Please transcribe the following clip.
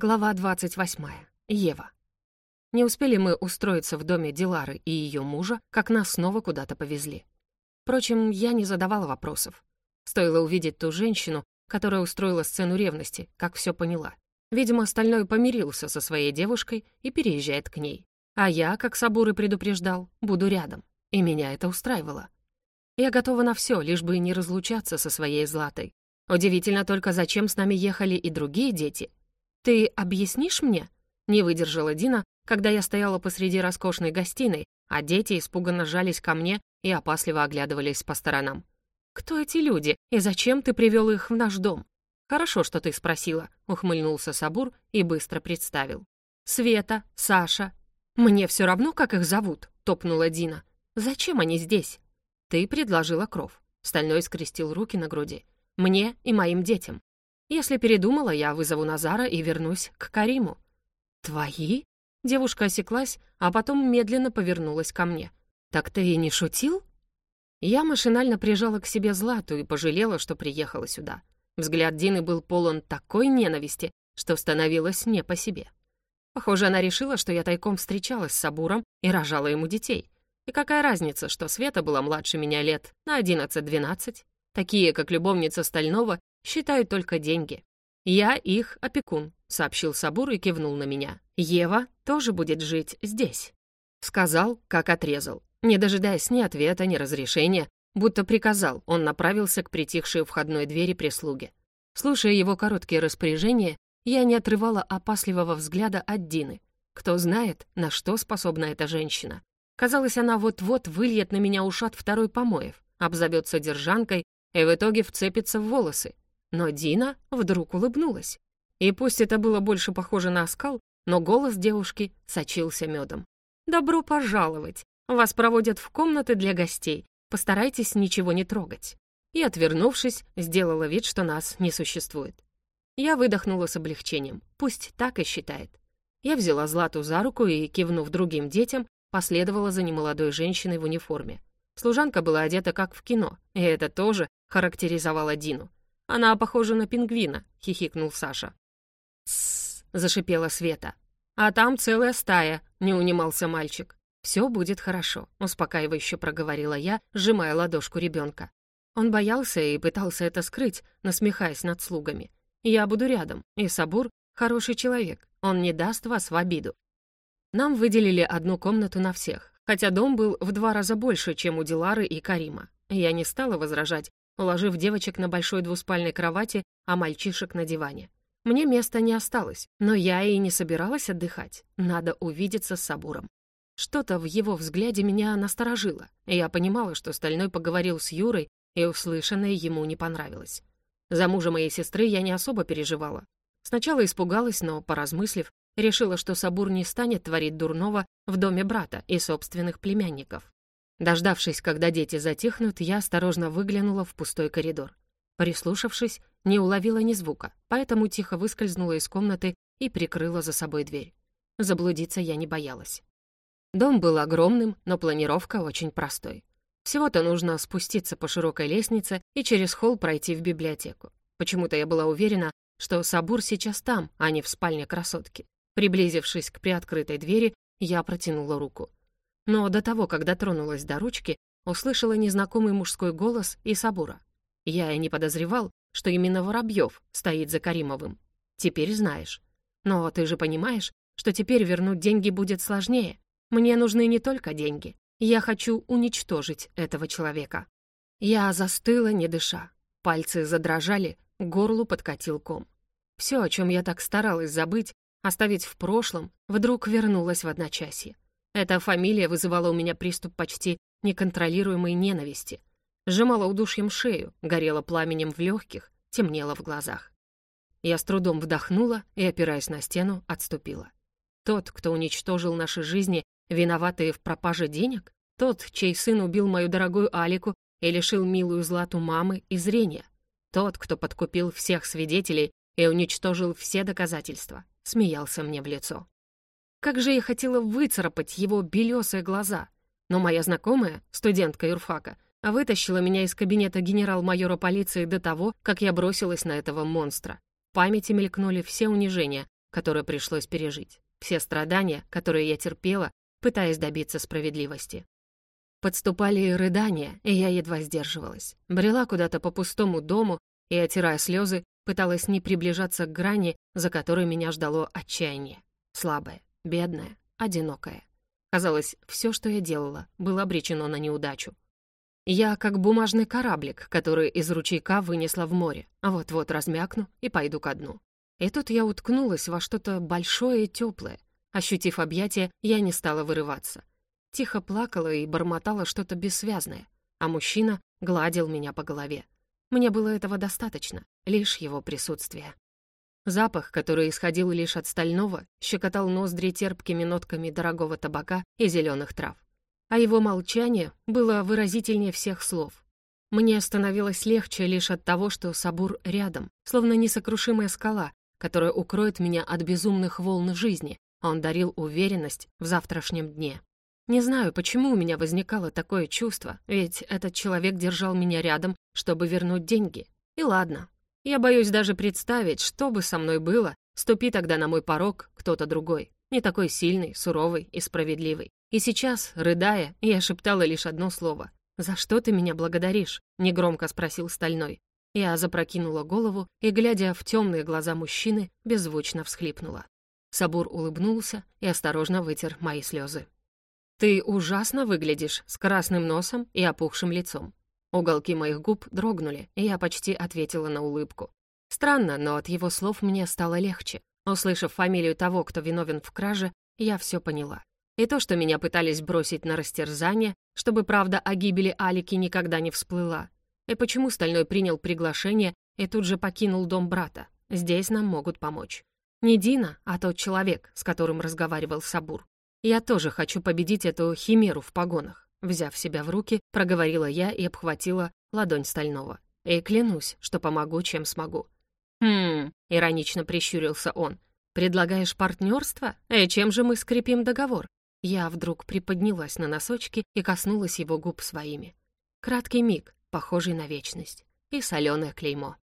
Глава 28. Ева. Не успели мы устроиться в доме Дилары и ее мужа, как нас снова куда-то повезли. Впрочем, я не задавала вопросов. Стоило увидеть ту женщину, которая устроила сцену ревности, как все поняла. Видимо, Стальной помирился со своей девушкой и переезжает к ней. А я, как Сабуры предупреждал, буду рядом. И меня это устраивало. Я готова на все, лишь бы не разлучаться со своей Златой. Удивительно только, зачем с нами ехали и другие дети — «Ты объяснишь мне?» — не выдержала Дина, когда я стояла посреди роскошной гостиной, а дети испуганно жались ко мне и опасливо оглядывались по сторонам. «Кто эти люди и зачем ты привел их в наш дом?» «Хорошо, что ты спросила», — ухмыльнулся Сабур и быстро представил. «Света, Саша». «Мне все равно, как их зовут», — топнула Дина. «Зачем они здесь?» «Ты предложила кров». Стальной скрестил руки на груди. «Мне и моим детям. Если передумала, я вызову Назара и вернусь к Кариму». «Твои?» Девушка осеклась, а потом медленно повернулась ко мне. «Так ты и не шутил?» Я машинально прижала к себе Злату и пожалела, что приехала сюда. Взгляд Дины был полон такой ненависти, что становилось не по себе. Похоже, она решила, что я тайком встречалась с Сабуром и рожала ему детей. И какая разница, что Света была младше меня лет на 11-12? Такие, как любовница Стального, считают только деньги. Я их опекун», — сообщил Сабур и кивнул на меня. «Ева тоже будет жить здесь». Сказал, как отрезал. Не дожидаясь ни ответа, ни разрешения, будто приказал, он направился к притихшей у входной двери прислуги. Слушая его короткие распоряжения, я не отрывала опасливого взгляда от Дины. Кто знает, на что способна эта женщина. Казалось, она вот-вот выльет на меня ушат второй помоев, обзовет содержанкой и в итоге вцепится в волосы. Но Дина вдруг улыбнулась. И пусть это было больше похоже на оскал, но голос девушки сочился медом. «Добро пожаловать! Вас проводят в комнаты для гостей. Постарайтесь ничего не трогать». И, отвернувшись, сделала вид, что нас не существует. Я выдохнула с облегчением. Пусть так и считает. Я взяла Злату за руку и, кивнув другим детям, последовала за немолодой женщиной в униформе. Служанка была одета как в кино, и это тоже характеризовало Дину. «Она похожа на пингвина», — хихикнул Саша. «Тссс», — зашипела Света. «А там целая стая», — не унимался мальчик. «Все будет хорошо», — успокаивающе проговорила я, сжимая ладошку ребенка. Он боялся и пытался это скрыть, насмехаясь над слугами. «Я буду рядом, и Сабур — хороший человек, он не даст вас в обиду». Нам выделили одну комнату на всех, хотя дом был в два раза больше, чем у Дилары и Карима. Я не стала возражать, уложив девочек на большой двуспальной кровати, а мальчишек на диване. Мне места не осталось, но я и не собиралась отдыхать. Надо увидеться с Сабуром. Что-то в его взгляде меня насторожило, и я понимала, что Стальной поговорил с Юрой, и услышанное ему не понравилось. За мужа моей сестры я не особо переживала. Сначала испугалась, но, поразмыслив, решила, что Сабур не станет творить дурного в доме брата и собственных племянников. Дождавшись, когда дети затихнут, я осторожно выглянула в пустой коридор. Прислушавшись, не уловила ни звука, поэтому тихо выскользнула из комнаты и прикрыла за собой дверь. Заблудиться я не боялась. Дом был огромным, но планировка очень простой. Всего-то нужно спуститься по широкой лестнице и через холл пройти в библиотеку. Почему-то я была уверена, что Сабур сейчас там, а не в спальне красотки. Приблизившись к приоткрытой двери, я протянула руку но до того, как дотронулась до ручки, услышала незнакомый мужской голос и Сабура. Я и не подозревал, что именно Воробьев стоит за Каримовым. Теперь знаешь. Но ты же понимаешь, что теперь вернуть деньги будет сложнее. Мне нужны не только деньги. Я хочу уничтожить этого человека. Я застыла, не дыша. Пальцы задрожали, к горлу подкатил ком. Все, о чем я так старалась забыть, оставить в прошлом, вдруг вернулось в одночасье. Эта фамилия вызывала у меня приступ почти неконтролируемой ненависти. Сжимала удушьем шею, горела пламенем в легких, темнела в глазах. Я с трудом вдохнула и, опираясь на стену, отступила. Тот, кто уничтожил наши жизни, виноватые в пропаже денег? Тот, чей сын убил мою дорогую Алику и лишил милую Злату мамы и зрения? Тот, кто подкупил всех свидетелей и уничтожил все доказательства, смеялся мне в лицо. Как же я хотела выцарапать его белесые глаза. Но моя знакомая, студентка юрфака, вытащила меня из кабинета генерал-майора полиции до того, как я бросилась на этого монстра. В памяти мелькнули все унижения, которое пришлось пережить, все страдания, которые я терпела, пытаясь добиться справедливости. Подступали рыдания, и я едва сдерживалась. Брела куда-то по пустому дому и, отирая слезы, пыталась не приближаться к грани, за которой меня ждало отчаяние. Слабое, бедное, одинокое. Казалось, все, что я делала, было обречено на неудачу. Я как бумажный кораблик, который из ручейка вынесла в море. Вот-вот размякну и пойду ко дну. И тут я уткнулась во что-то большое и теплое. Ощутив объятие, я не стала вырываться. Тихо плакала и бормотала что-то бессвязное, а мужчина гладил меня по голове. Мне было этого достаточно, лишь его присутствие. Запах, который исходил лишь от стального, щекотал ноздри терпкими нотками дорогого табака и зеленых трав. А его молчание было выразительнее всех слов. Мне становилось легче лишь от того, что Сабур рядом, словно несокрушимая скала, которая укроет меня от безумных волн жизни, а он дарил уверенность в завтрашнем дне. Не знаю, почему у меня возникало такое чувство, ведь этот человек держал меня рядом, чтобы вернуть деньги. И ладно. Я боюсь даже представить, что бы со мной было, ступи тогда на мой порог кто-то другой, не такой сильный, суровый и справедливый. И сейчас, рыдая, я шептала лишь одно слово. «За что ты меня благодаришь?» — негромко спросил Стальной. Я запрокинула голову и, глядя в темные глаза мужчины, беззвучно всхлипнула. Сабур улыбнулся и осторожно вытер мои слезы. «Ты ужасно выглядишь, с красным носом и опухшим лицом». Уголки моих губ дрогнули, и я почти ответила на улыбку. Странно, но от его слов мне стало легче. Услышав фамилию того, кто виновен в краже, я все поняла. И то, что меня пытались бросить на растерзание, чтобы правда о гибели Алики никогда не всплыла. И почему Стальной принял приглашение и тут же покинул дом брата. Здесь нам могут помочь. Не Дина, а тот человек, с которым разговаривал Сабур. «Я тоже хочу победить эту химеру в погонах», взяв себя в руки, проговорила я и обхватила ладонь стального. «И клянусь, что помогу, чем смогу». «Хм...» — иронично прищурился он. «Предлагаешь партнерство? И чем же мы скрепим договор?» Я вдруг приподнялась на носочки и коснулась его губ своими. Краткий миг, похожий на вечность, и соленое клеймо.